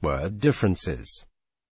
Word differences.